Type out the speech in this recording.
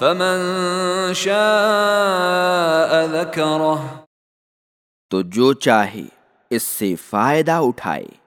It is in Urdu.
فمن شاء ذکرہ تو جو چاہے اس سے فائدہ اٹھائے۔